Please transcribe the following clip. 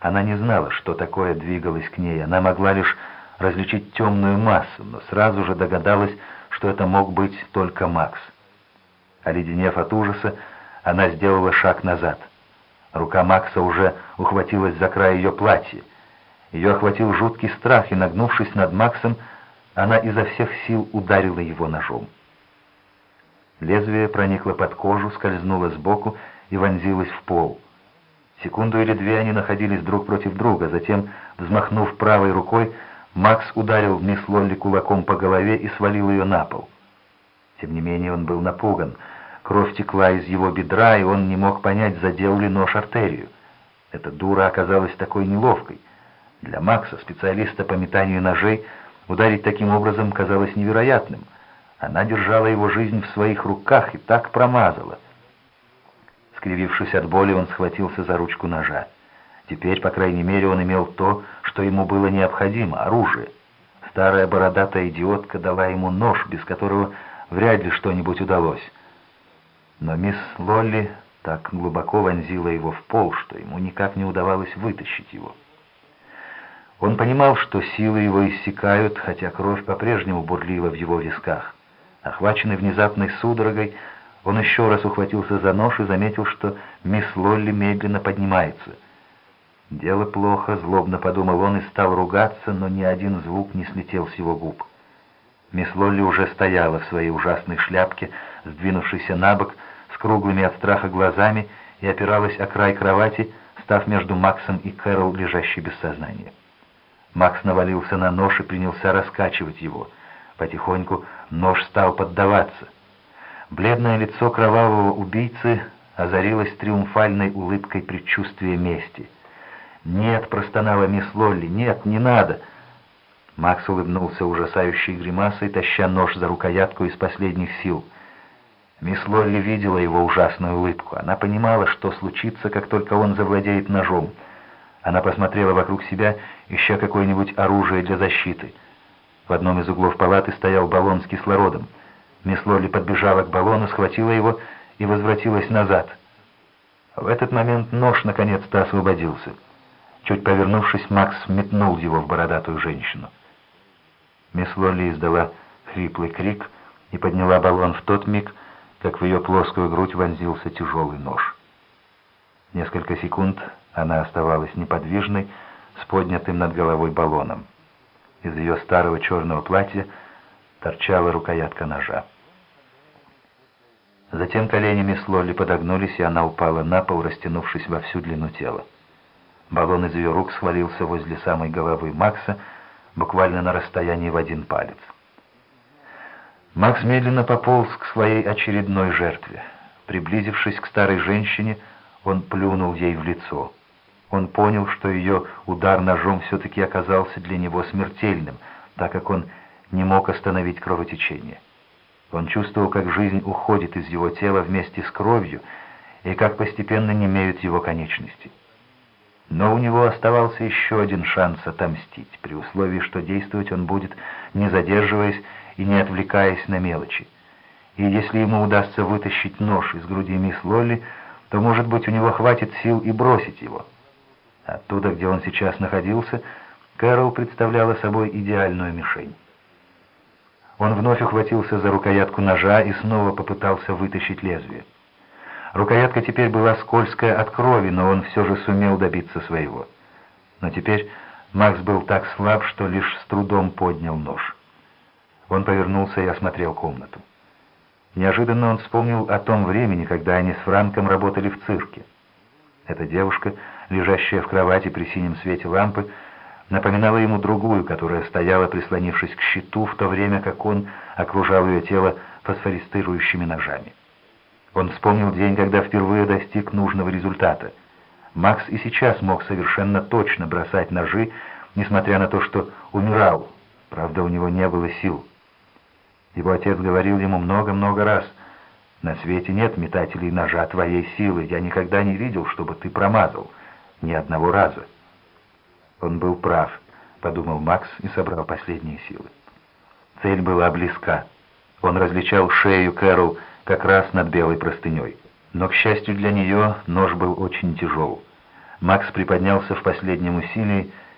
Она не знала, что такое двигалось к ней, она могла лишь различить темную массу, но сразу же догадалась, что это мог быть только Макс. Оледенев от ужаса, она сделала шаг назад. Рука Макса уже ухватилась за край ее платья. Ее охватил жуткий страх, и, нагнувшись над Максом, она изо всех сил ударила его ножом. Лезвие проникло под кожу, скользнуло сбоку и вонзилось в пол. Секунду или две они находились друг против друга, затем, взмахнув правой рукой, Макс ударил мисс Лолли кулаком по голове и свалил ее на пол. Тем не менее он был напуган. Кровь текла из его бедра, и он не мог понять, задел ли нож артерию. Эта дура оказалась такой неловкой. Для Макса, специалиста по метанию ножей, ударить таким образом казалось невероятным. Она держала его жизнь в своих руках и так промазала. Скривившись от боли, он схватился за ручку ножа. Теперь, по крайней мере, он имел то, что ему было необходимо — оружие. Старая бородатая идиотка дала ему нож, без которого вряд ли что-нибудь удалось. Но мисс Лолли так глубоко вонзила его в пол, что ему никак не удавалось вытащить его. Он понимал, что силы его иссякают, хотя кровь по-прежнему бурлила в его висках. Охваченный внезапной судорогой, он еще раз ухватился за нож и заметил, что мисс Лолли медленно поднимается. «Дело плохо», — злобно подумал он и стал ругаться, но ни один звук не слетел с его губ. Мисс Лолли уже стояла в своей ужасной шляпке, сдвинувшейся на бок, с круглыми от страха глазами и опиралась о край кровати, став между Максом и Кэрол, лежащей без сознания. Макс навалился на нож и принялся раскачивать его. Потихоньку нож стал поддаваться. Бледное лицо кровавого убийцы озарилось триумфальной улыбкой предчувствия мести. «Нет», — простонала мисс Лолли, — «нет, не надо». Макс улыбнулся ужасающей гримасой, таща нож за рукоятку из последних сил. Мисс Лолли видела его ужасную улыбку. Она понимала, что случится, как только он завладеет ножом — она посмотрела вокруг себя, ища какое-нибудь оружие для защиты. В одном из углов палаты стоял баллон с кислородом. Мисс Лолли подбежала к баллону, схватила его и возвратилась назад. В этот момент нож наконец-то освободился. Чуть повернувшись, Макс метнул его в бородатую женщину. Мисс Лолли издала хриплый крик и подняла баллон в тот миг, как в ее плоскую грудь вонзился тяжелый нож. Несколько секунд она оставалась неподвижной, с поднятым над головой баллоном. Из ее старого черного платья торчала рукоятка ножа. Затем колени мисс Лолли подогнулись, и она упала на пол, растянувшись во всю длину тела. Баллон из ее рук свалился возле самой головы Макса, буквально на расстоянии в один палец. Макс медленно пополз к своей очередной жертве. Приблизившись к старой женщине, он плюнул ей в лицо. Он понял, что ее удар ножом все-таки оказался для него смертельным, так как он не мог остановить кровотечение. Он чувствовал, как жизнь уходит из его тела вместе с кровью, и как постепенно немеют его конечности. Но у него оставался еще один шанс отомстить, при условии, что действовать он будет, не задерживаясь и не отвлекаясь на мелочи. И если ему удастся вытащить нож из груди мисс Лолли, то, может быть, у него хватит сил и бросить его. Оттуда, где он сейчас находился, Кэрол представляла собой идеальную мишень. Он вновь ухватился за рукоятку ножа и снова попытался вытащить лезвие. Рукоятка теперь была скользкая от крови, но он все же сумел добиться своего. Но теперь Макс был так слаб, что лишь с трудом поднял нож. Он повернулся и осмотрел комнату. Неожиданно он вспомнил о том времени, когда они с Франком работали в цирке. Эта девушка, лежащая в кровати при синем свете лампы, напоминала ему другую, которая стояла, прислонившись к щиту, в то время как он окружал ее тело фосфористирующими ножами. Он вспомнил день, когда впервые достиг нужного результата. Макс и сейчас мог совершенно точно бросать ножи, несмотря на то, что умирал. Правда, у него не было сил. Его отец говорил ему много-много раз, «На свете нет метателей ножа твоей силы. Я никогда не видел, чтобы ты промазал. Ни одного раза». Он был прав, подумал Макс и собрал последние силы. Цель была близка. Он различал шею Кэрол как раз над белой простыней. Но, к счастью для нее, нож был очень тяжел. Макс приподнялся в последнем усилии